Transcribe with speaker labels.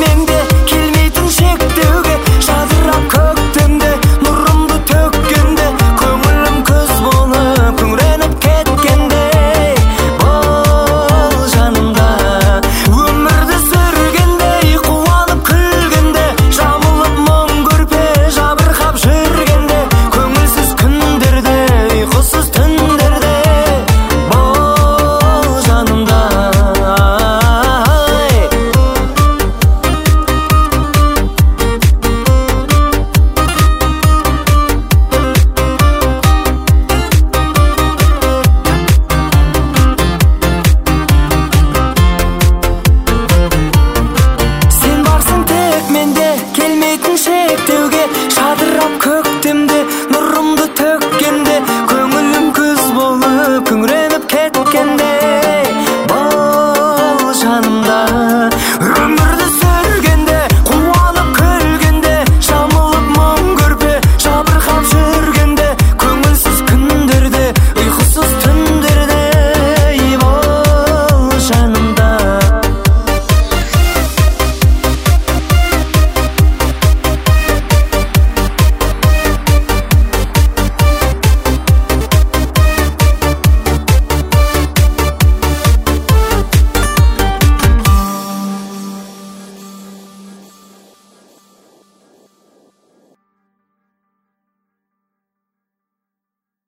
Speaker 1: менде келмейтін шектеуге